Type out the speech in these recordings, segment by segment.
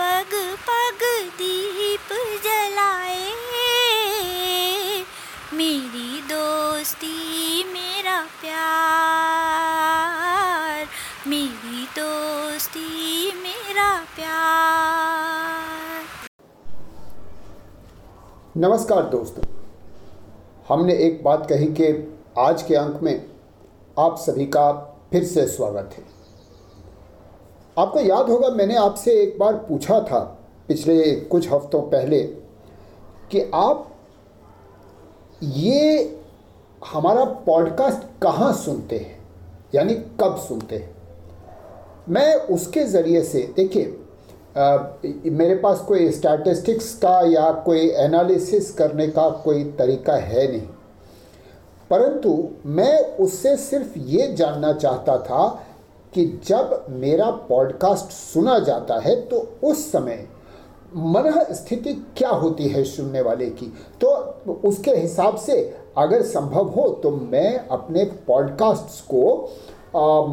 पग पग दीप जलाए। मेरी दोस्ती, मेरा प्यार। मेरी दोस्ती, मेरा प्यार। नमस्कार दोस्तों। हमने एक बात कही कि आज के अंक में आप सभी का फिर से स्वागत है। आपको याद होगा, मैंने आपसे एक बार पूछा था पिछले कुछ हफ्तों पहले कि आप ये हमारा पॉडकास्ट कहाँ सुनते हैं? यानी कब सुनते हैं? मैं उसके ज़रिए से, देखिए मेरे पास कोई स्टैटिस्टिक्स का या कोई एनालिसिस करने का कोई तरीका है नहीं। परंतु मैं उससे सिर्फ़ ये जानना चाहता था कि जब मेरा पॉडकास्ट सुना जाता है तो उस समय मन स्थिति क्या होती है सुनने वाले की? तो उसके हिसाब से अगर संभव हो तो मैं अपने पॉडकास्ट्स को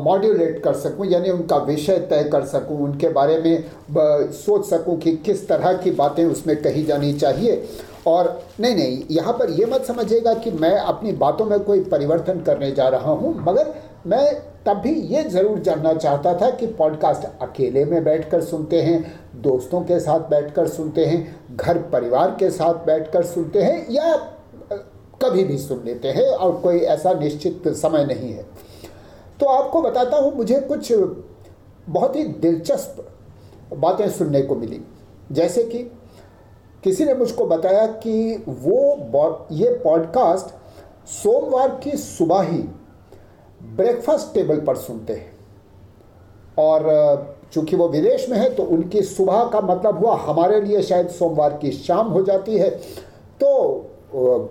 मॉड्यूलेट कर सकूँ, यानी उनका विषय तय कर सकूँ, उनके बारे में सोच सकूँ कि किस तरह की बातें उसमें कही जानी चाहिए। और नहीं नहीं, यहाँ पर यह मत समझिएगा कि मैं अपनी बातों में कोई परिवर्तन करने जा रहा हूँ, मगर मैं तब भी ये ज़रूर जानना चाहता था कि पॉडकास्ट अकेले में बैठकर सुनते हैं, दोस्तों के साथ बैठकर सुनते हैं, घर परिवार के साथ बैठकर सुनते हैं या कभी भी सुन लेते हैं और कोई ऐसा निश्चित समय नहीं है। तो आपको बताता हूँ, मुझे कुछ बहुत ही दिलचस्प बातें सुनने को मिली। जैसे कि किसी ने मुझको बताया कि वो ये पॉडकास्ट सोमवार की सुबह ही ब्रेकफास्ट टेबल पर सुनते हैं। और चूँकि वो विदेश में है तो उनकी सुबह का मतलब हुआ, हमारे लिए शायद सोमवार की शाम हो जाती है। तो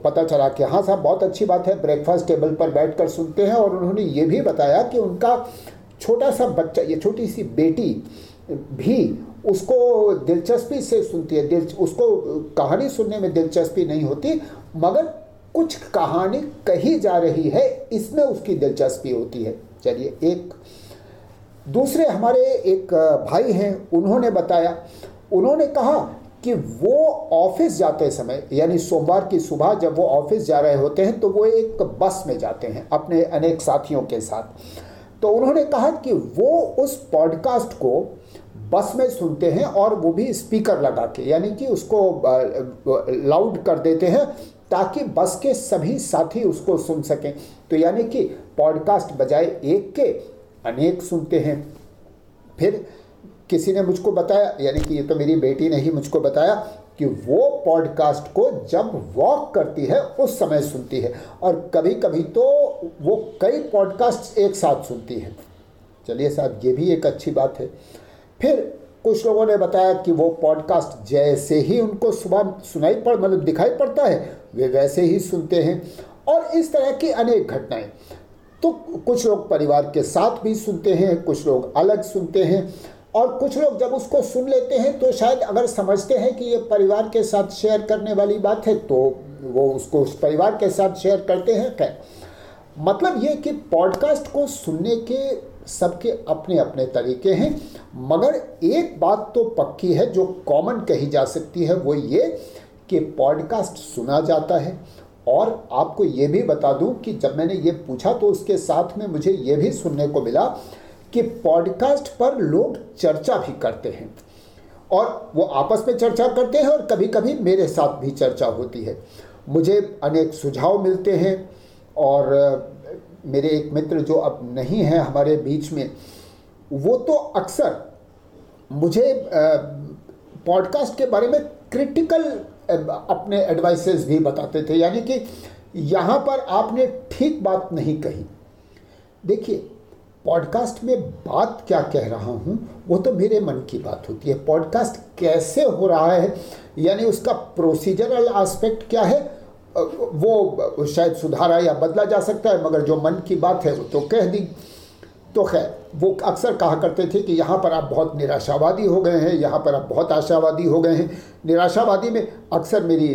पता चला कि हाँ साहब, बहुत अच्छी बात है ब्रेकफास्ट टेबल पर बैठकर सुनते हैं, और उन्होंने ये भी बताया कि उनका छोटा सा बच्चा, ये छोटी सी बेटी भी उसको दिलचस्पी से सुनती है, दिल, उसको कहानी सुनने में दिलचस्पी नहीं होती, मगर कुछ कहानी कही जा रही है, इसमें उसकी दिलचस्पी होती है। चलिए, एक दूसरे हमारे एक भाई हैं, उन्होंने बताया। उन्होंने कहा कि वो ऑफ़िस जाते समय, यानी सोमवार की सुबह जब वो ऑफ़िस जा रहे होते हैं तो वो एक बस में जाते हैं, अपने अनेक साथियों के साथ। तो उन्होंने कहा कि वो उस पॉडकास्ट को बस में सुनते हैं और वो भी स्पीकर लगा के, यानी कि उसको लाउड कर देते हैं ताकि बस के सभी साथी उसको सुन सकें। तो यानी कि पॉडकास्ट बजाय एक के अनेक सुनते हैं। फिर किसी ने मुझको बताया, यानी कि ये तो मेरी बेटी ने ही मुझको बताया, कि वो पॉडकास्ट को जब वॉक करती है, उस समय सुनती है। और कभी कभी तो वो कई पॉडकास्ट एक साथ सुनती है। चलिए साहब, ये भी एक अच्छी बात है। फिर कुछ लोगों ने बताया कि वो पॉडकास्ट जैसे ही उनको सुबह सुनाई पड़ मतलब दिखाई पड़ता है, वे वैसे ही सुनते हैं। और इस तरह की अनेक घटनाएँ। तो कुछ लोग परिवार के साथ भी सुनते हैं, कुछ लोग अलग सुनते हैं। और कुछ लोग जब उसको सुन लेते हैं तो शायद अगर समझते हैं कि ये परिवार के साथ शेयर करने वाली बात है तो वो उसको उस परिवार के साथ शेयर करते हैं। खैर मतलब ये कि पॉडकास्ट को सुनने के सबके अपने अपने तरीके हैं। मगर एक बात तो पक्की है, जो कॉमन कही जा सकती है, वो ये कि पॉडकास्ट सुना जाता है। और आपको ये भी बता दूँ कि जब मैंने ये पूछा तो उसके साथ में मुझे ये भी सुनने को मिला कि पॉडकास्ट पर लोग चर्चा भी करते हैं। और वो आपस में चर्चा करते हैं और कभी कभी मेरे साथ भी चर्चा होती है। मुझे अनेक सुझाव मिलते हैं और मेरे एक मित्र जो अब नहीं है हमारे बीच में, वो तो अक्सर मुझे पॉडकास्ट के बारे में क्रिटिकल अपने एडवाइसेस भी बताते थे। यानी कि यहाँ पर आपने ठीक बात नहीं कही। देखिए पॉडकास्ट में बात क्या कह रहा हूँ, वो तो मेरे मन की बात होती है। पॉडकास्ट कैसे हो रहा है, यानी उसका प्रोसीजरल एस्पेक्ट क्या है वो शायद सुधारा या बदला जा सकता है, मगर जो मन की बात है वो तो कह दी। तो खैर, वो अक्सर कहा करते थे कि यहाँ पर आप बहुत निराशावादी हो गए हैं, यहाँ पर आप बहुत आशावादी हो गए हैं। निराशावादी में अक्सर मेरी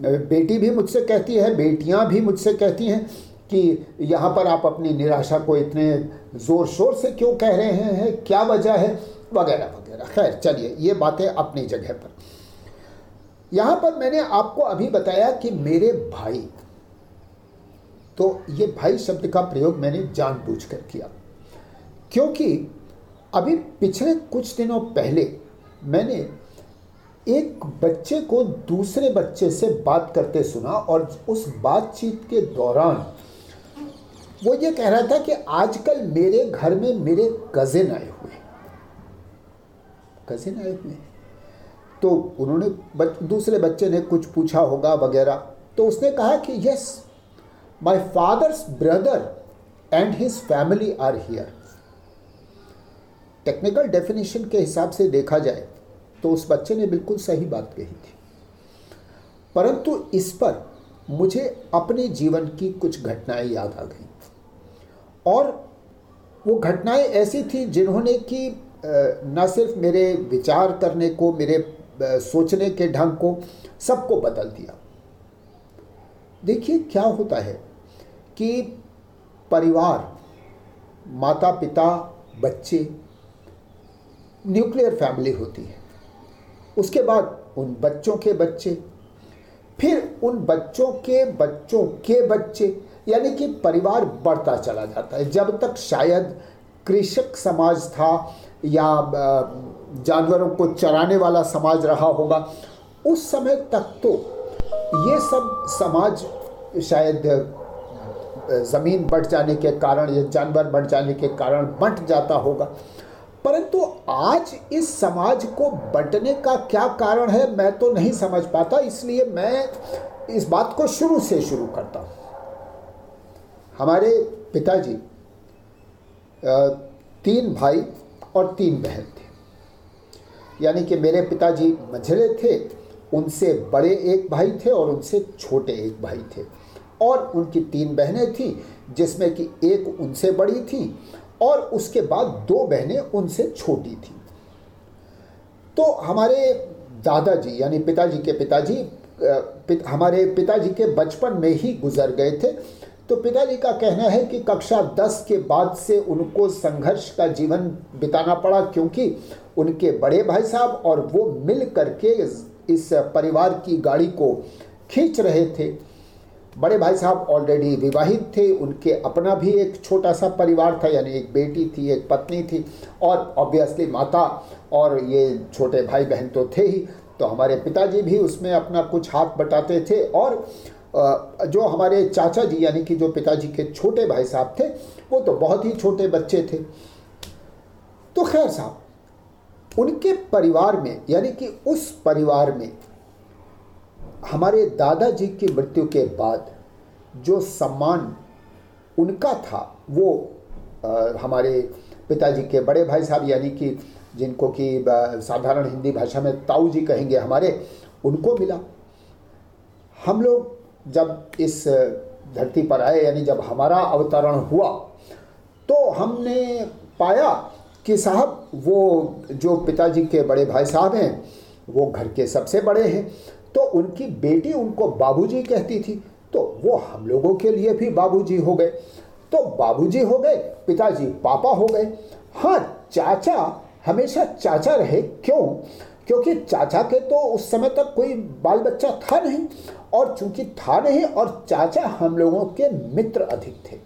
बेटी भी मुझसे कहती है, बेटियाँ भी मुझसे कहती हैं कि यहाँ पर आप अपनी निराशा को इतने ज़ोर शोर से क्यों कह रहे हैं? क्या वजह है? वगैरह वगैरह। खैर, चलिए, ये बातें अपनी जगह पर। यहाँ पर मैंने आपको अभी बताया कि मेरे भाई तो ये भाई शब्द का प्रयोग मैंने जानबूझकर किया। क्योंकि अभी पिछले कुछ दिनों पहले मैंने एक बच्चे को दूसरे बच्चे से बात करते सुना और उस बातचीत के दौरान वो ये कह रहा था कि आजकल मेरे घर में मेरे कजिन आए हुए कजिन आए हुए तो उन्होंने बच, दूसरे बच्चे ने कुछ पूछा होगा वगैरह। तो उसने कहा कि yes my father's brother and his family are here technical definition के हिसाब से देखा जाए तो उस बच्चे ने बिल्कुल सही बात कही थी। परंतु इस पर मुझे अपने जीवन की कुछ घटनाएँ याद आ गई। और वो घटनाएँ ऐसी थी जिन्होंने कि न सिर्फ़ मेरे विचार करने को मेरे सोचने के ढंग को सबको बदल दिया। देखिए क्या होता है कि परिवार माता पिता बच्चे न्यूक्लियर फैमिली होती है। उसके बाद उन बच्चों के बच्चे, फिर उन बच्चों के बच्चों के बच्चे, यानी कि परिवार बढ़ता चला जाता है। जब तक शायद कृषक समाज था या जानवरों को चराने वाला समाज रहा होगा। उस समय तक तो ये सब समाज शायद ज़मीन बढ़ जाने के कारण या जानवर बढ़ जाने के कारण बंट जाता होगा। परंतु आज इस समाज को बंटने का क्या कारण है, मैं तो नहीं समझ पाता। इसलिए मैं इस बात को शुरू से शुरू करता हूँ। हमारे पिताजी तीन भाई और तीन बहन थे। यानी कि मेरे पिताजी मझले थे उनसे बड़े एक भाई थे और उनसे छोटे एक भाई थे। और उनकी तीन बहनें थीं जिसमें कि एक उनसे बड़ी थी और उसके बाद दो बहनें उनसे छोटी थीं। तो हमारे दादाजी यानी पिताजी के पिताजी पित, हमारे पिताजी के बचपन में ही गुजर गए थे। तो पिताजी का कहना है कि कक्षा दस के बाद से उनको संघर्ष का जीवन बिताना पड़ा क्योंकि उनके बड़े भाई साहब और वो मिल करके इस परिवार की गाड़ी को खींच रहे थे। बड़े भाई साहब ऑलरेडी विवाहित थे, उनके अपना भी एक छोटा सा परिवार था, यानी एक बेटी थी, एक पत्नी थी और ऑब्वियसली माता और ये छोटे भाई बहन तो थे ही। तो हमारे पिताजी भी उसमें अपना कुछ हाथ बटाते थे और जो हमारे चाचा जी यानी कि जो पिताजी के छोटे भाई साहब थे वो तो बहुत ही छोटे बच्चे थे। तो खैर साहब उनके परिवार में यानी कि उस परिवार में हमारे दादाजी की मृत्यु के बाद जो सम्मान उनका था वो आ, हमारे पिताजी के बड़े भाई साहब यानी कि जिनको कि साधारण हिंदी भाषा में ताऊ जी कहेंगे हमारे उनको मिला। हम लोग जब इस धरती पर आए, यानी जब हमारा अवतरण हुआ तो हमने पाया कि साहब, वो जो पिताजी के बड़े भाई साहब हैं, वो घर के सबसे बड़े हैं तो उनकी बेटी उनको बाबूजी कहती थी तो वो हम लोगों के लिए भी बाबूजी हो गए। तो बाबूजी हो गए, पिताजी पापा हो गए। हाँ चाचा, हमेशा चाचा रहे, क्यों? क्योंकि चाचा के तो उस समय तक कोई बाल बच्चा था नहीं और चूँकि था नहीं और चाचा हम लोगों के मित्र अधिक थे।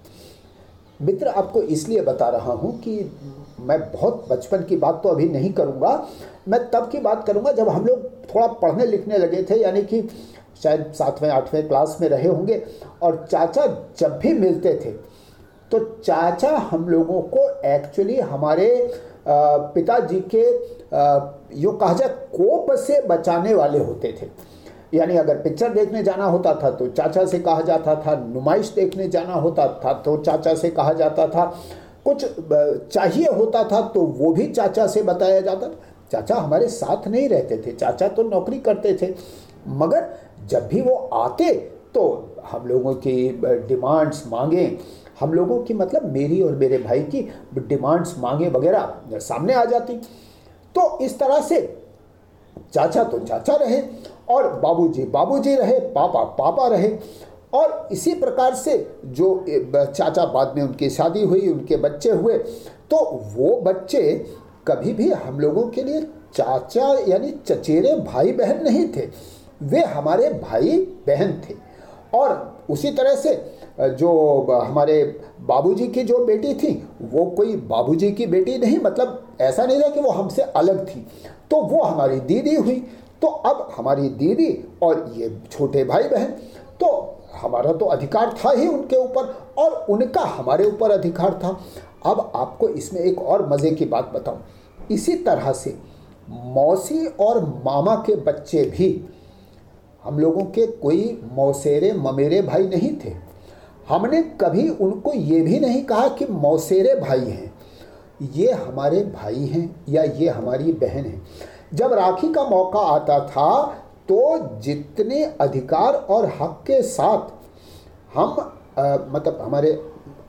मित्र आपको इसलिए बता रहा हूँ कि मैं बहुत बचपन की बात तो अभी नहीं करूँगा। मैं तब की बात करूँगा जब हम लोग थोड़ा पढ़ने लिखने लगे थे, यानी कि शायद सातवें, आठवें क्लास में रहे होंगे और चाचा जब भी मिलते थे तो चाचा हम लोगों को एक्चुअली हमारे पिताजी के यो कहा जाए कोप से बचाने वाले होते थे। यानी अगर पिक्चर देखने जाना होता था तो चाचा से कहा जाता था, नुमाइश देखने जाना होता था तो चाचा से कहा जाता था। कुछ चाहिए होता था तो वो भी चाचा से बताया जाता चाचा हमारे साथ नहीं रहते थे, चाचा तो नौकरी करते थे। मगर जब भी वो आते तो हम लोगों की डिमांड्स मांगे। हम लोगों की मतलब मेरी और मेरे भाई की डिमांड्स मांगे वगैरह सामने आ जाती। तो इस तरह से चाचा तो चाचा रहे और बाबूजी बाबूजी रहे, पापा पापा रहे। और इसी प्रकार से जो चाचा बाद में उनकी शादी हुई, उनके बच्चे हुए तो वो बच्चे कभी भी हम लोगों के लिए चाचा यानी चचेरे भाई बहन नहीं थे। वे हमारे भाई बहन थे। और उसी तरह से जो हमारे बाबूजी की जो बेटी थी, वो कोई बाबूजी की बेटी नहीं मतलब ऐसा नहीं था कि वो हमसे अलग थी। तो वो हमारी दीदी हुई। तो अब हमारी दीदी और ये छोटे भाई बहन तो हमारा तो अधिकार था ही उनके ऊपर और उनका हमारे ऊपर अधिकार था। अब आपको इसमें एक और मज़े की बात बताऊँ। इसी तरह से मौसी और मामा के बच्चे भी, हम लोगों के कोई मौसेरे ममेरे भाई नहीं थे। हमने कभी उनको ये भी नहीं कहा कि मौसेरे भाई हैं। ये हमारे भाई हैं या ये हमारी बहन हैं। जब राखी का मौका आता था तो जितने अधिकार और हक के साथ हम आ, मतलब हमारे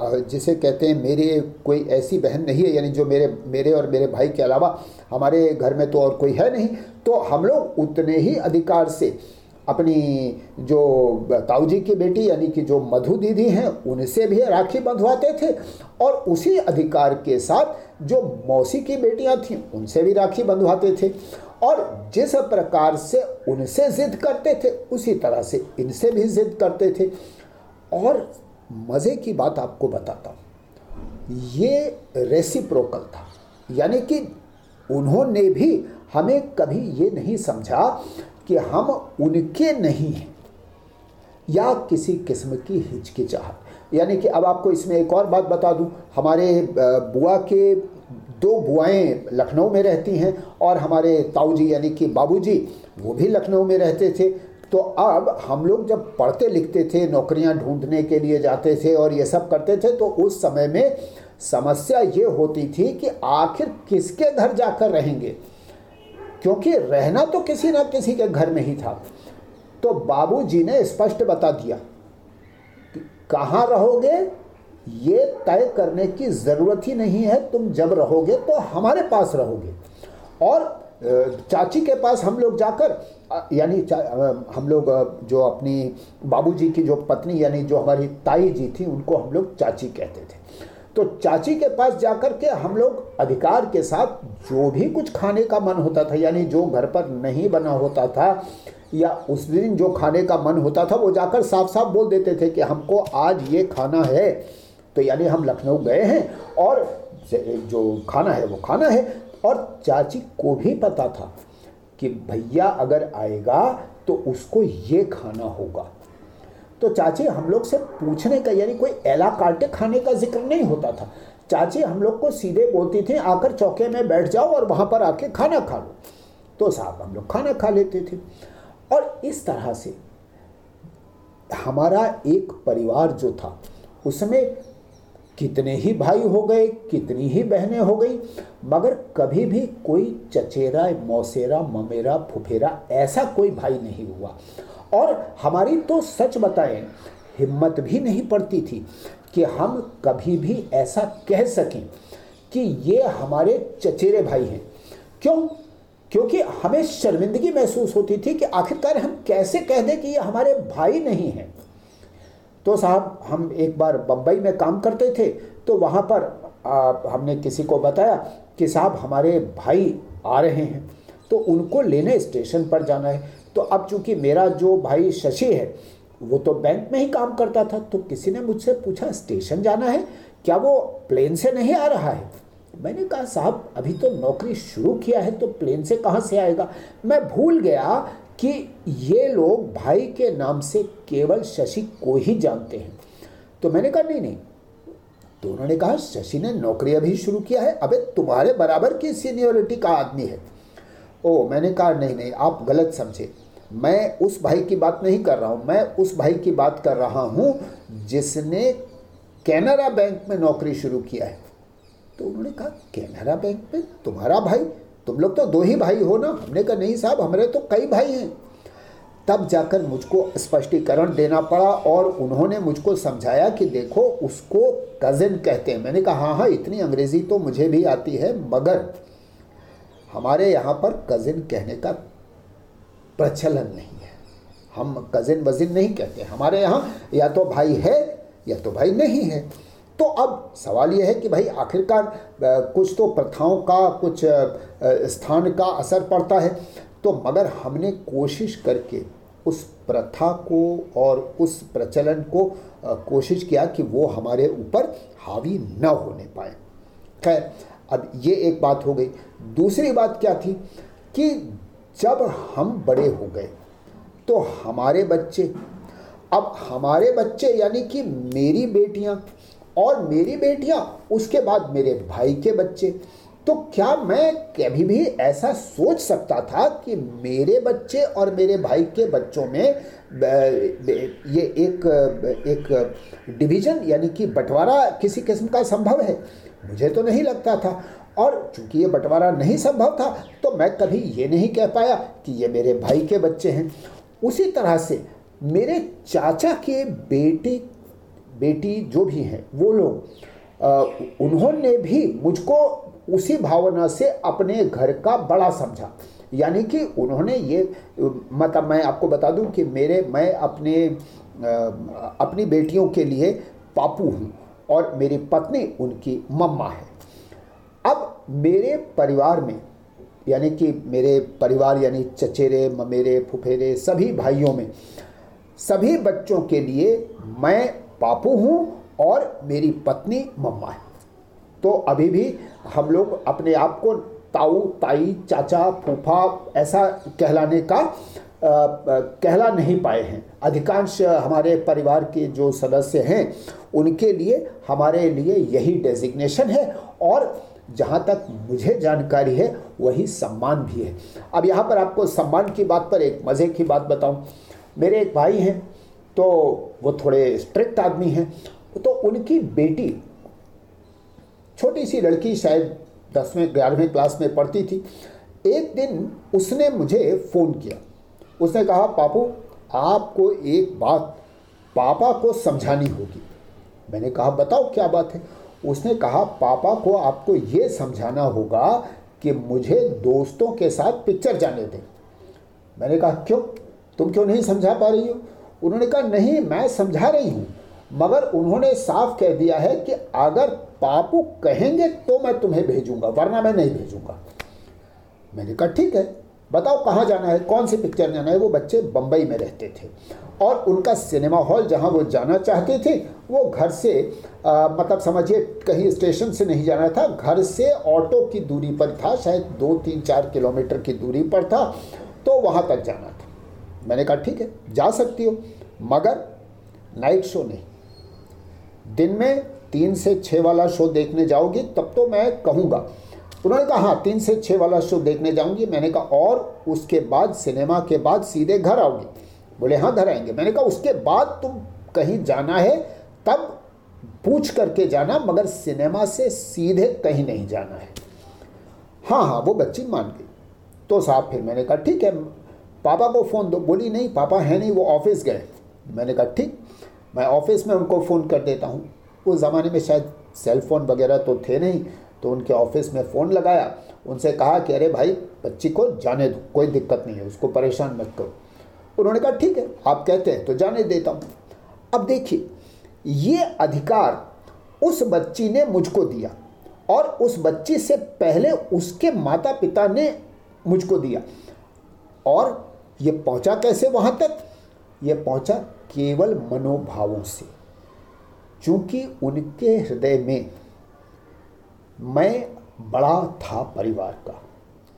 जिसे कहते हैं मेरे कोई ऐसी बहन नहीं है यानी जो मेरे मेरे और मेरे भाई के अलावा हमारे घर में तो और कोई है नहीं तो हम लोग उतने ही अधिकार से अपनी जो ताऊ जी की बेटी यानी कि जो मधु दीदी हैं, उनसे भी राखी बंधवाते थे और उसी अधिकार के साथ जो मौसी की बेटियाँ थीं, उनसे भी राखी बंधवाते थे और जिस प्रकार से उनसे ज़िद करते थे, उसी तरह से इनसे भी ज़िद करते थे। और मज़े की बात आपको बताता हूँ, ये रेसिप्रोकल था। यानी कि उन्होंने भी हमें कभी ये नहीं समझा कि हम उनके नहीं हैं, या किसी किस्म की हिचकिचाहट। यानी कि अब आपको इसमें एक और बात बता दूँ, हमारे बुआ के दो बुआएँ लखनऊ में रहती हैं और हमारे ताऊ जी यानी कि बाबूजी, वो भी लखनऊ में रहते थे। तो अब हम लोग जब पढ़ते लिखते थे, नौकरियाँ ढूँढने के लिए जाते थे और ये सब करते थे तो उस समय में समस्या ये होती थी कि आखिर किसके घर जाकर रहेंगे? क्योंकि रहना तो किसी ना किसी के घर में ही था। तो बाबूजी ने स्पष्ट बता दिया कि कहाँ रहोगे? ये तय करने की ज़रूरत ही नहीं है। तुम जब रहोगे तो हमारे पास रहोगे। और चाची के पास हम लोग जाकर यानी हम लोग जो अपनी बाबूजी की जो पत्नी, यानी जो हमारी ताई जी थी, उनको हम लोग चाची कहते थे। तो चाची के पास जाकर के हम लोग अधिकार के साथ जो भी कुछ खाने का मन होता था, यानी जो घर पर नहीं बना होता था, या उस दिन जो खाने का मन होता था, वो जाकर साफ़ साफ़ बोल देते थे कि हमको आज ये खाना है। तो यानी हम लखनऊ गए हैं और जो खाना है, वो खाना है। और चाची को भी पता था कि भैया अगर आएगा तो उसको ये खाना होगा। तो चाची, हम लोग से पूछने का, यानी कोई एला काटे खाने का ज़िक्र नहीं होता था। चाची, हम लोग को सीधे बोलती थी, आकर चौके में बैठ जाओ और वहाँ पर आके खाना खा लो। तो साहब, हम लोग खाना खा लेते थे। और इस तरह से हमारा एक परिवार जो था, उसमें कितने ही भाई हो गए, कितनी ही बहनें हो गई, मगर कभी भी कोई चचेरा, मौसेरा, ममेरा, फुफेरा ऐसा कोई भाई नहीं हुआ। और हमारी तो सच बताएँ हिम्मत भी नहीं पड़ती थी कि हम कभी भी ऐसा कह सकें कि ये हमारे चचेरे भाई हैं। क्यों? क्योंकि हमें शर्मिंदगी महसूस होती थी कि आखिरकार हम कैसे कह दें कि ये हमारे भाई नहीं हैं। तो साहब हम एक बार बम्बई में काम करते थे तो वहाँ पर आ, हमने किसी को बताया कि साहब हमारे भाई आ रहे हैं तो उनको लेने स्टेशन पर जाना है। तो अब चूँकि मेरा जो भाई शशि है, वो तो बैंक में ही काम करता था तो किसी ने मुझसे पूछा, स्टेशन जाना है? क्या वो प्लेन से नहीं आ रहा है? मैंने कहा, साहब, अभी तो नौकरी शुरू किया है तो प्लेन से कहाँ से आएगा? मैं भूल गया कि ये लोग भाई के नाम से केवल शशि को ही जानते हैं। तो मैंने कहा, नहीं नहीं। तो उन्होंने कहा, शशि ने नौकरी अभी शुरू किया है। अबे, तुम्हारे बराबर की सीनियोरिटी का आदमी है। ओ, मैंने कहा, नहीं नहीं, आप गलत समझे। मैं उस भाई की बात नहीं कर रहा हूँ, मैं उस भाई की बात कर रहा हूँ जिसने कैनरा बैंक में नौकरी शुरू किया है। तो उन्होंने कहा, कैनरा बैंक में तुम्हारा भाई? तुम लोग तो दो ही भाई हो ना? हमने कहा, नहीं साहब, हमारे तो कई भाई हैं। तब जाकर मुझको स्पष्टीकरण देना पड़ा और उन्होंने मुझको समझाया कि देखो, उसको कज़न कहते हैं। मैंने कहा हाँ हाँ इतनी अंग्रेज़ी तो मुझे भी आती है, मगर हमारे यहाँ पर कज़िन कहने का प्रचलन नहीं है। हम कज़िन वज़िन नहीं कहते। हमारे यहाँ या तो भाई है, या तो भाई नहीं है। तो अब सवाल यह है कि भाई आखिरकार कुछ तो प्रथाओं का, कुछ स्थान का असर पड़ता है। तो मगर हमने कोशिश करके उस प्रथा को और उस प्रचलन को कोशिश किया कि वो हमारे ऊपर हावी न होने पाए। खैर अब ये एक बात हो गई। दूसरी बात क्या थी कि जब हम बड़े हो गए तो हमारे बच्चे, अब हमारे बच्चे यानी कि मेरी बेटियाँ और मेरी बेटियाँ, उसके बाद मेरे भाई के बच्चे तो क्या मैं कभी भी ऐसा सोच सकता था कि मेरे बच्चे और मेरे भाई के बच्चों में ये एक एक डिवीज़न यानी कि बंटवारा किसी किस्म का संभव है? मुझे तो नहीं लगता था। और चूँकि ये बंटवारा नहीं संभव था तो मैं कभी ये नहीं कह पाया कि ये मेरे भाई के बच्चे हैं। उसी तरह से मेरे चाचा के बेटे, बेटी जो भी हैं, वो लोग उन्होंने भी मुझको उसी भावना से अपने घर का बड़ा समझा। यानी कि उन्होंने ये मतलब मैं आपको बता दूँ कि मेरे, मैं अपने अपनी बेटियों के लिए पापू हूँ। और मेरी पत्नी उनकी मम्मा है। अब मेरे परिवार में, यानी कि मेरे परिवार, यानी चचेरे, ममेरे, फुफेरे, सभी भाइयों में, सभी बच्चों के लिए मैं पापू हूँ और मेरी पत्नी मम्मा है। तो अभी भी हम लोग अपने आप को ताऊ, ताई, चाचा, फूफा ऐसा कहलाने का कहला नहीं पाए हैं। अधिकांश हमारे परिवार के जो सदस्य हैं, उनके लिए, हमारे लिए यही डेजिग्नेशन है और जहाँ तक मुझे जानकारी है, वही सम्मान भी है। अब यहाँ पर आपको सम्मान की बात पर एक मज़े की बात बताऊँ। मेरे एक भाई हैं तो वो थोड़े स्ट्रिक्ट आदमी हैं। तो उनकी बेटी छोटी सी लड़की शायद दसवें, ग्यारहवें क्लास में पढ़ती थी। एक दिन उसने मुझे फ़ोन किया। उसने कहा, पापू, आपको एक बात, पापा को समझानी होगी। मैंने कहा, बताओ क्या बात है? उसने कहा, पापा को आपको ये समझाना होगा कि मुझे दोस्तों के साथ पिक्चर जाने दें। मैंने कहा, क्यों? तुम क्यों नहीं समझा पा रही हो? उन्होंने कहा, नहीं, मैं समझा रही हूँ, मगर उन्होंने साफ़ कह दिया है कि अगर पापू कहेंगे तो मैं तुम्हें भेजूँगा, वरना मैं नहीं भेजूँगा। मैंने कहा, ठीक है बताओ कहाँ जाना है कौन सी पिक्चर जाना है? वो बच्चे बम्बई में रहते थे। और उनका सिनेमा हॉल जहाँ वो जाना चाहते थे वो घर से आ, मतलब समझिए कहीं स्टेशन से नहीं जाना था घर से ऑटो की दूरी पर था शायद दो तीन चार किलोमीटर की दूरी पर था तो वहाँ तक जाना था। मैंने कहा ठीक है जा सकती हो। मगर नाइट शो नहीं। दिन में तीन से छः वाला शो देखने जाओगी तब तो मैं कहूँगा उन्होंने कहा हाँ तीन से छः वाला शो देखने जाऊँगी। मैंने कहा, और उसके बाद, सिनेमा के बाद सीधे घर आओगे? बोले हाँ घर आएँगे। मैंने कहा, उसके बाद तुम कहीं जाना है, तब पूछ करके जाना, मगर सिनेमा से सीधे कहीं नहीं जाना है। हाँ हाँ वो बच्ची मान गई। तो साहब फिर मैंने कहा, ठीक है, पापा को फ़ोन दो। बोली, नहीं, पापा है नहीं, वो ऑफ़िस गए। मैंने कहा, ठीक, मैं ऑफ़िस में उनको फ़ोन कर देता हूँ। उस ज़माने में शायद सेल फ़ोन वगैरह तो थे नहीं तो उनके ऑफ़िस में फ़ोन लगाया, उनसे कहा कि, अरे भाई, बच्ची को जाने दो, कोई दिक्कत नहीं है, उसको परेशान मत करो। उन्होंने कहा, ठीक है, आप कहते हैं तो जाने देता हूँ। अब देखिए, ये अधिकार उस बच्ची ने मुझको दिया और उस बच्ची से पहले उसके माता पिता ने मुझको दिया। और ये पहुँचा कैसे वहाँ तक? ये पहुँचा केवल मनोभावों से। चूँकि उनके हृदय में मैं बड़ा था परिवार का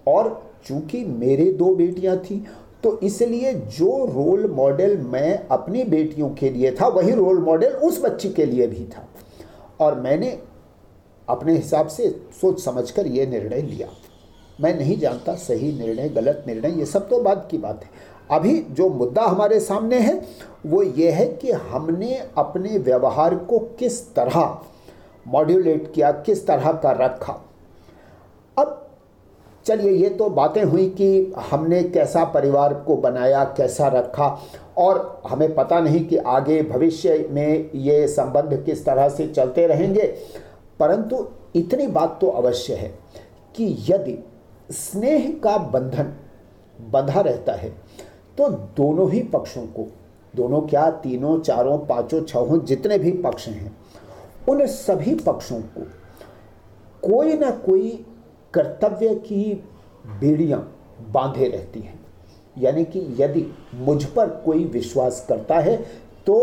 और चूँकि मेरे दो बेटियाँ थी तो इसलिए जो रोल मॉडल मैं अपनी बेटियों के लिए था, वही रोल मॉडल उस बच्ची के लिए भी था। और मैंने अपने हिसाब से सोच समझकर ये निर्णय लिया। मैं नहीं जानता सही निर्णय, गलत निर्णय, ये सब तो बाद की बात है। अभी जो मुद्दा हमारे सामने है, वो ये है कि हमने अपने व्यवहार को किस तरह मॉड्यूलेट किया, किस तरह का रखा। अब चलिए, ये तो बातें हुई कि हमने कैसा परिवार को बनाया, कैसा रखा, और हमें पता नहीं कि आगे भविष्य में ये संबंध किस तरह से चलते रहेंगे, परंतु इतनी बात तो अवश्य है कि यदि स्नेह का बंधन बंधा रहता है तो दोनों ही पक्षों को, दोनों क्या तीनों, चारों, पाँचों, छहों, जितने भी पक्ष हैं उन सभी पक्षों को कोई ना कोई कर्तव्य की बेड़ियाँ बांधे रहती हैं। यानी कि यदि मुझ पर कोई विश्वास करता है तो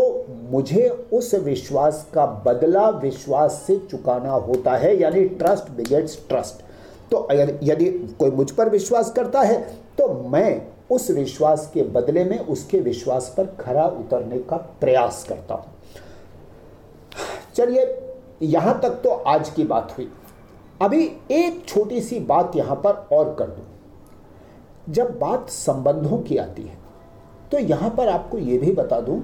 मुझे उस विश्वास का बदला विश्वास से चुकाना होता है, यानी ट्रस्ट बिगेट्स ट्रस्ट तो यदि कोई मुझ पर विश्वास करता है तो मैं उस विश्वास के बदले में उसके विश्वास पर खरा उतरने का प्रयास करता हूँ। चलिए, यहाँ तक तो आज की बात हुई। अभी एक छोटी सी बात यहाँ पर और कर दूँ। जब बात संबंधों की आती है तो यहाँ पर आपको यह भी बता दूँ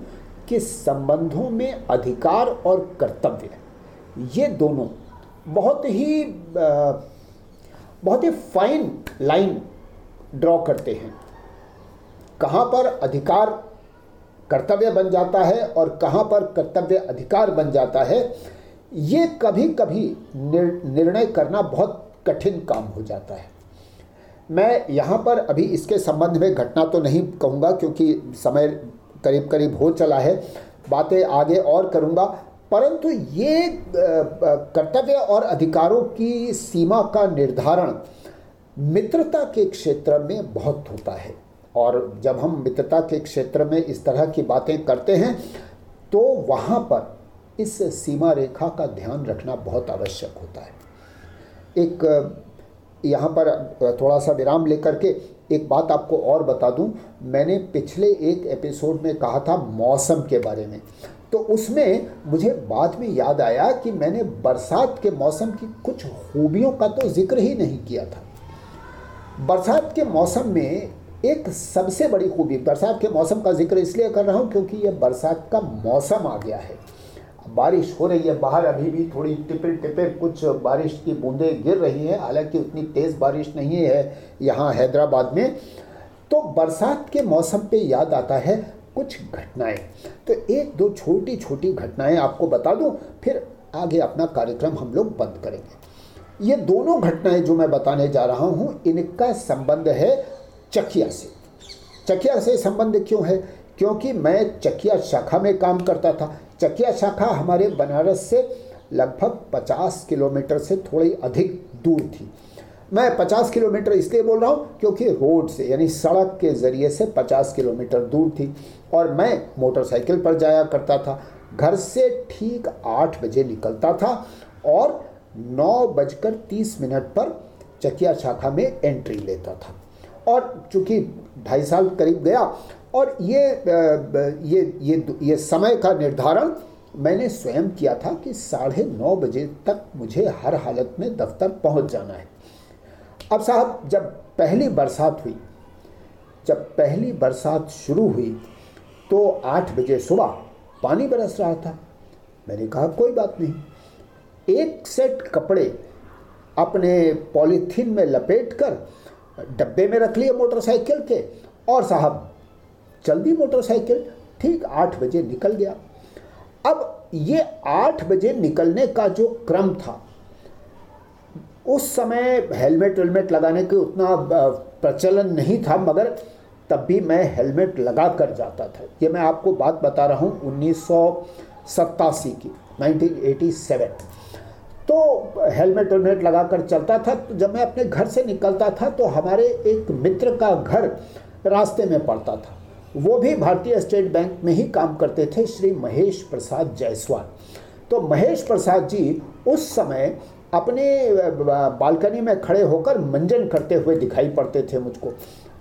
कि संबंधों में अधिकार और कर्तव्य, ये दोनों बहुत ही बहुत ही फाइन लाइन ड्रॉ करते हैं। कहाँ पर अधिकार कर्तव्य बन जाता है और कहाँ पर कर्तव्य अधिकार बन जाता है, ये कभी कभी निर्णय करना बहुत कठिन काम हो जाता है। मैं यहाँ पर अभी इसके संबंध में घटना तो नहीं कहूँगा क्योंकि समय करीब करीब हो चला है, बातें आगे और करूँगा, परंतु ये कर्तव्य और अधिकारों की सीमा का निर्धारण मित्रता के क्षेत्र में बहुत होता है। और जब हम मित्रता के क्षेत्र में इस तरह की बातें करते हैं तो वहाँ पर इस सीमा रेखा का ध्यान रखना बहुत आवश्यक होता है। एक, यहाँ पर थोड़ा सा विराम लेकर के एक बात आपको और बता दूँ। मैंने पिछले एक एपिसोड में कहा था मौसम के बारे में। तो उसमें मुझे बाद में याद आया कि मैंने बरसात के मौसम की कुछ खूबियों का तो ज़िक्र ही नहीं किया था। बरसात के मौसम में एक सबसे बड़ी खूबी। बरसात के मौसम का ज़िक्र इसलिए कर रहा हूँ क्योंकि यह बरसात का मौसम आ गया है। बारिश हो रही है, बाहर अभी भी थोड़ी टिपिर टिपिर कुछ बारिश की बूंदें गिर रही हैं, हालाँकि उतनी तेज़ बारिश नहीं है यहाँ हैदराबाद में। तो बरसात के मौसम पे याद आता है कुछ घटनाएँ। तो एक, दो छोटी छोटी घटनाएँ आपको बता दूँ, फिर आगे अपना कार्यक्रम हम लोग बंद करेंगे। ये दोनों घटनाएँ जो मैं बताने जा रहा हूँ, इनका संबंध है चकिया से। चकिया से संबंध क्यों है? क्योंकि मैं चकिया शाखा में काम करता था। चकिया शाखा हमारे बनारस से लगभग 50 किलोमीटर से थोड़ी अधिक दूर थी। मैं 50 किलोमीटर इसलिए बोल रहा हूँ क्योंकि रोड से, यानी सड़क के ज़रिए से 50 किलोमीटर दूर थी और मैं मोटरसाइकिल पर जाया करता था। घर से ठीक आठ बजे निकलता था और नौ बजकर तीस मिनट पर चकिया शाखा में एंट्री लेता था। और चूँकि ढाई साल करीब गया, और ये ये ये ये समय का निर्धारण मैंने स्वयं किया था कि साढ़े नौ बजे तक मुझे हर हालत में दफ्तर पहुँच जाना है। अब साहब, जब पहली बरसात हुई, जब पहली बरसात शुरू हुई तो आठ बजे सुबह पानी बरस रहा था। मैंने कहा, कोई बात नहीं। एक सेट कपड़े अपने पॉलीथीन में लपेट कर डब्बे में रख लिए मोटरसाइकिल के। और साहब चल दी मोटरसाइकिल, ठीक आठ बजे निकल गया। अब ये आठ बजे निकलने का जो क्रम था, उस समय हेलमेट वेलमेट लगाने के उतना प्रचलन नहीं था, मगर तब भी मैं हेलमेट लगा कर जाता था। ये मैं आपको बात बता रहा हूँ उन्नीस की 1987 तो हेलमेट वेलमेट लगा कर चलता था तो जब मैं अपने घर से निकलता था तो हमारे एक मित्र का घर रास्ते में पड़ता था। वो भी भारतीय स्टेट बैंक में ही काम करते थे, श्री महेश प्रसाद जायसवाल। तो महेश प्रसाद जी उस समय अपने बालकनी में खड़े होकर मंजन करते हुए दिखाई पड़ते थे मुझको।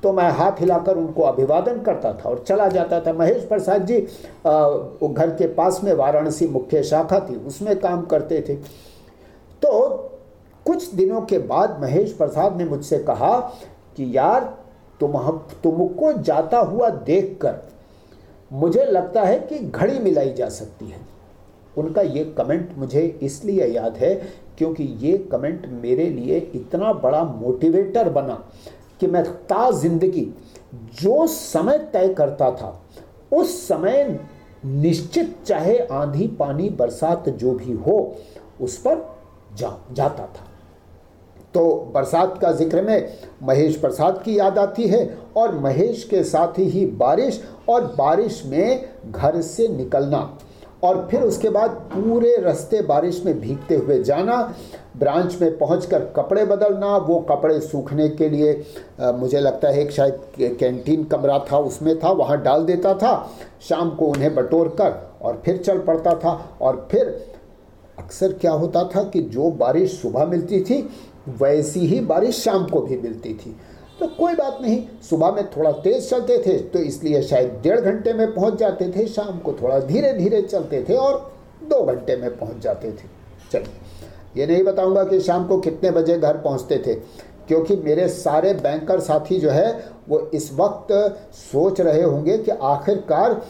तो मैं हाथ हिलाकर उनको अभिवादन करता था और चला जाता था। महेश प्रसाद जी घर के पास में वाराणसी मुख्य शाखा थी, उसमें काम करते थे। तो कुछ दिनों के बाद महेश प्रसाद ने मुझसे कहा कि यार, तुम तुमको जाता हुआ देखकर मुझे लगता है कि घड़ी मिलाई जा सकती है। उनका ये कमेंट मुझे इसलिए याद है क्योंकि ये कमेंट मेरे लिए इतना बड़ा मोटिवेटर बना कि मैं ता ज़िंदगी, जो समय तय करता था, उस समय निश्चित चाहे आंधी पानी बरसात जो भी हो, उस पर जा जाता था। तो बरसात का ज़िक्र में महेश प्रसाद की याद आती है और महेश के साथ ही बारिश और बारिश में घर से निकलना और फिर उसके बाद पूरे रास्ते बारिश में भीगते हुए जाना ब्रांच में पहुंचकर कपड़े बदलना वो कपड़े सूखने के लिए आ, मुझे लगता है एक शायद कैंटीन कमरा था उसमें था वहाँ डाल देता था शाम को उन्हें बटोर कर और फिर चल पड़ता था और फिर अक्सर क्या होता था कि जो बारिश सुबह मिलती थी, वैसी ही बारिश शाम को भी मिलती थी। तो कोई बात नहीं, सुबह में थोड़ा तेज़ चलते थे तो इसलिए शायद डेढ़ घंटे में पहुँच जाते थे, शाम को थोड़ा धीरे धीरे चलते थे और दो घंटे में पहुँच जाते थे। चलिए, ये नहीं बताऊँगा कि शाम को कितने बजे घर पहुँचते थे, क्योंकि मेरे सारे बैंकर साथी जो है, वो इस वक्त सोच रहे होंगे कि आखिरकार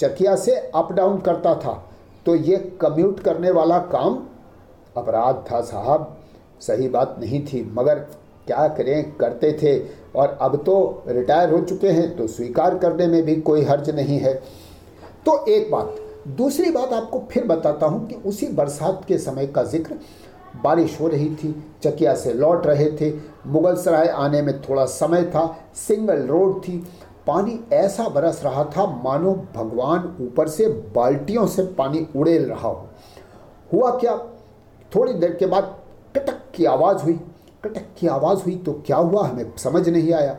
चकिया से अप डाउन करता था। तो ये कम्यूट करने वाला काम अपराध था साहब। सही बात नहीं थी, मगर क्या करें, करते थे और अब तो रिटायर हो चुके हैं तो स्वीकार करने में भी कोई हर्ज नहीं है। तो एक बात, दूसरी बात आपको फिर बताता हूँ कि उसी बरसात के समय का ज़िक्र, बारिश हो रही थी, चकिया से लौट रहे थे मुगल सराय आने में थोड़ा समय था, सिंगल रोड थी पानी ऐसा बरस रहा था, मानो भगवान ऊपर से बाल्टियों से पानी उड़ेल रहा हो। हुआ क्या? थोड़ी देर के बाद कटक की आवाज़ हुई। कटक की आवाज़ हुई तो क्या हुआ हमें समझ नहीं आया।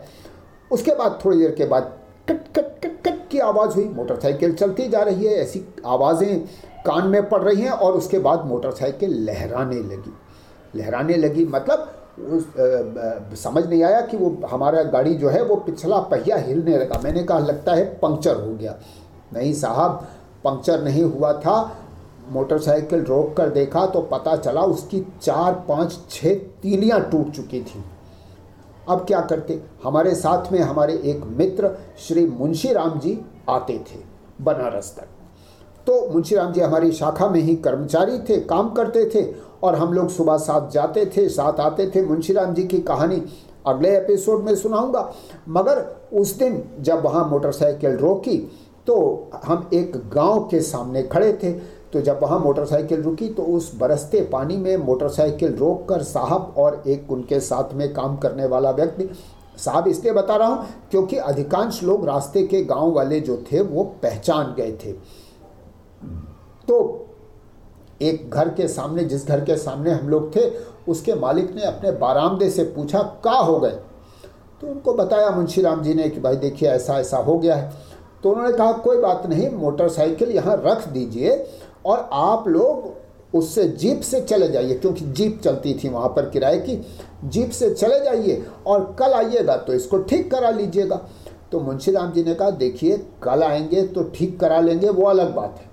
उसके बाद थोड़ी देर के बाद कट कट कट कट की आवाज़ हुई। मोटरसाइकिल चलती जा रही है, ऐसी आवाज़ें कान में पड़ रही हैं और उसके बाद मोटरसाइकिल लहराने लगी। लहराने लगी मतलब उस आ, समझ नहीं आया कि वो हमारा गाड़ी जो है वो पिछला पहिया हिलने लगा। मैंने कहा लगता है पंक्चर हो गया। नहीं साहब पंक्चर नहीं हुआ था। मोटरसाइकिल रोक कर देखा तो पता चला उसकी चार पाँच छः तीलियाँ टूट चुकी थी। अब क्या करते? हमारे साथ में हमारे एक मित्र श्री मुंशी राम जी आते थे बनारस तक। तो मुंशी राम जी हमारी शाखा में ही कर्मचारी थे काम करते थे। और हम लोग सुबह साथ जाते थे साथ आते थे मुंशी राम जी की कहानी अगले एपिसोड में सुनाऊँगा। मगर उस दिन जब वहाँ मोटरसाइकिल रोकी तो हम एक गाँव के सामने खड़े थे। तो जब वहाँ मोटरसाइकिल रुकी तो उस बरसते पानी में मोटरसाइकिल रोक कर साहब और एक उनके साथ में काम करने वाला व्यक्ति, साहब इसलिए बता रहा हूँ क्योंकि अधिकांश लोग रास्ते के गाँव वाले जो थे, वो पहचान गए थे। तो एक घर के सामने, जिस घर के सामने हम लोग थे, उसके मालिक ने अपने बारामदे से पूछा, का हो गए? तो उनको बताया मुंशी राम जी ने कि, भाई देखिए, ऐसा ऐसा हो गया है। तो उन्होंने कहा, कोई बात नहीं, मोटरसाइकिल यहाँ रख दीजिए और आप लोग उससे जीप से चले जाइए, क्योंकि जीप चलती थी वहाँ पर किराए की। जीप से चले जाइए और कल आइएगा तो इसको ठीक करा लीजिएगा। तो मुंशी राम जी ने कहा, देखिए, कल आएँगे तो ठीक करा लेंगे, वो अलग बात है।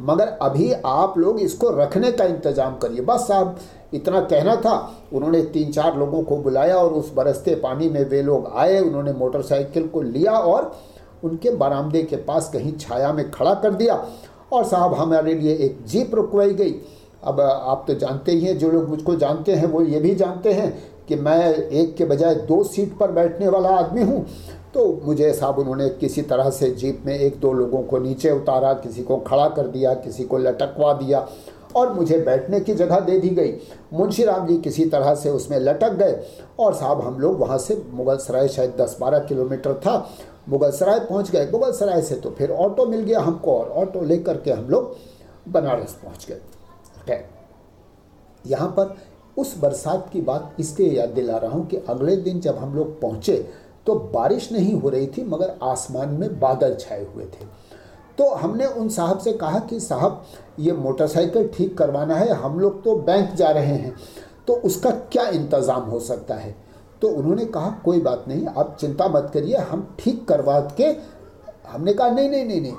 मगर अभी आप लोग इसको रखने का इंतज़ाम करिए। बस साहब, इतना कहना था। उन्होंने तीन चार लोगों को बुलाया और उस बरसते पानी में वे लोग आए। उन्होंने मोटरसाइकिल को लिया और उनके बरामदे के पास कहीं छाया में खड़ा कर दिया। और साहब, हमारे लिए एक जीप रुकवाई गई। अब आप तो जानते ही हैं, जो लोग मुझको जानते हैं, वो ये भी जानते हैं कि मैं एक के बजाय दो सीट पर बैठने वाला आदमी हूँ। तो मुझे साहब उन्होंने किसी तरह से जीप में एक दो लोगों को नीचे उतारा, किसी को खड़ा कर दिया, किसी को लटकवा दिया और मुझे बैठने की जगह दे दी गई। मुंशी राम जी किसी तरह से उसमें लटक गए और साहब हम लोग वहाँ से मुगल सराय शायद दस बारह किलोमीटर था मुगल सराय पहुँच गए। मुगल सराय से तो फिर ऑटो मिल गया हमको और ऑटो लेकर के हम लोग बनारस पहुँच गए। खैर, यहाँ पर उस बरसात की बात इसलिए याद दिला रहा हूँ कि अगले दिन जब हम लोग पहुँचे तो बारिश नहीं हो रही थी, मगर आसमान में बादल छाए हुए थे। तो हमने उन साहब से कहा कि, साहब, ये मोटरसाइकिल ठीक करवाना है, हम लोग तो बैंक जा रहे हैं तो उसका क्या इंतज़ाम हो सकता है? तो उन्होंने कहा, कोई बात नहीं, आप चिंता मत करिए, हम ठीक करवा के हमने कहा, नहीं नहीं नहीं नहीं,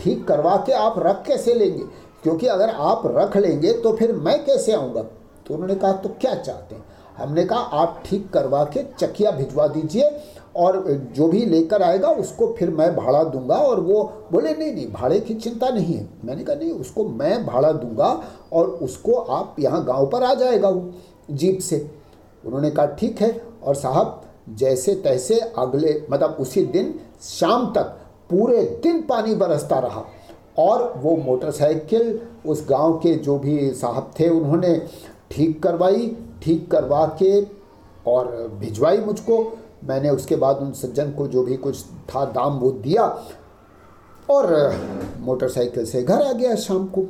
ठीक करवा के आप रख कैसे लेंगे? क्योंकि अगर आप रख लेंगे तो फिर मैं कैसे आऊँगा? तो उन्होंने कहा तो क्या चाहते हैं? हमने कहा, आप ठीक करवा के चकिया भिजवा दीजिए और जो भी लेकर आएगा, उसको फिर मैं भाड़ा दूँगा। और वो बोले, नहीं नहीं, भाड़े की चिंता नहीं है। मैंने कहा, नहीं, उसको मैं भाड़ा दूँगा और उसको आप यहाँ गाँव पर आ जाएगा वो जीप से। उन्होंने कहा, ठीक है। और साहब, जैसे तैसे अगले मतलब उसी दिन शाम तक पूरे दिन पानी बरसता रहा। और वो मोटरसाइकिल, उस गाँव के जो भी साहब थे, उन्होंने ठीक करवाई, ठीक करवा के और भिजवाई मुझको। मैंने उसके बाद उन सज्जन को जो भी कुछ था, दाम वो दिया और मोटरसाइकिल से घर आ गया शाम को।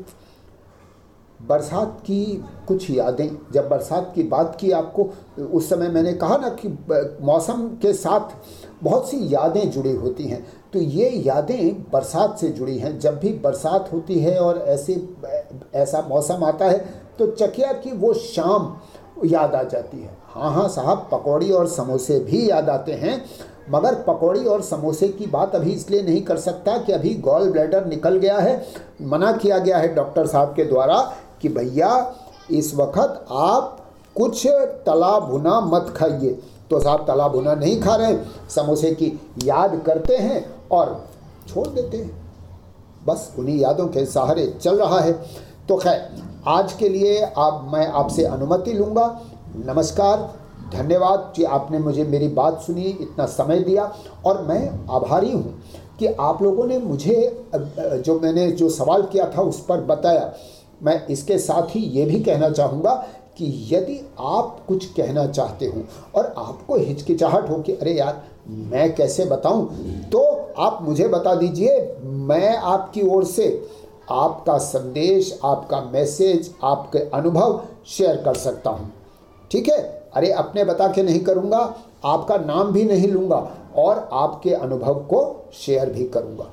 बरसात की कुछ यादें, जब बरसात की बात की आपको, उस समय मैंने कहा ना कि मौसम के साथ बहुत सी यादें जुड़ी होती हैं। तो ये यादें बरसात से जुड़ी हैं। जब भी बरसात होती है और ऐसे ऐसा मौसम आता है तो चकिया की वो शाम याद आ जाती है। हाँ हाँ साहब, पकौड़ी और समोसे भी याद आते हैं, मगर पकौड़ी और समोसे की बात अभी इसलिए नहीं कर सकता कि अभी गॉल ब्लैडर निकल गया है। मना किया गया है डॉक्टर साहब के द्वारा कि भैया, इस वक्त आप कुछ तला भुना मत खाइए। तो साहब, तला भुना नहीं खा रहे समोसे की याद करते हैं और छोड़ देते हैं। बस उन्हीं यादों के सहारे चल रहा है। तो खैर आज के लिए आप, मैं आपसे अनुमति लूँगा। नमस्कार, धन्यवाद कि आपने मुझे मेरी बात सुनी, इतना समय दिया, और मैं आभारी हूँ कि आप लोगों ने मुझे जो मैंने जो सवाल किया था उस पर बताया। मैं इसके साथ ही ये भी कहना चाहूँगा कि यदि आप कुछ कहना चाहते हो और आपको हिचकिचाहट हो कि, अरे यार, मैं कैसे बताऊँ? तो आप मुझे बता दीजिए, मैं आपकी ओर से आपका संदेश, आपका मैसेज, आपके अनुभव शेयर कर सकता हूँ। ठीक है? अरे, अपने बता के नहीं करूँगा, आपका नाम भी नहीं लूँगा और आपके अनुभव को शेयर भी करूँगा।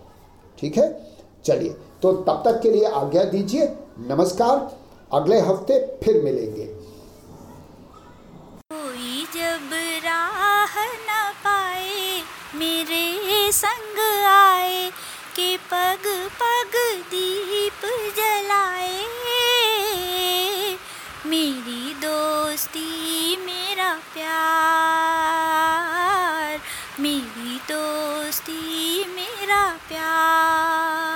ठीक है? चलिए तो तब तक के लिए आज्ञा दीजिए। नमस्कार, अगले हफ़्ते फिर मिलेंगे। कोई जब राह न पाए, मेरे संग आए के पग पग दीप जलाए। मेरी दोस्ती मेरा प्यार। मेरी दोस्ती मेरा प्यार।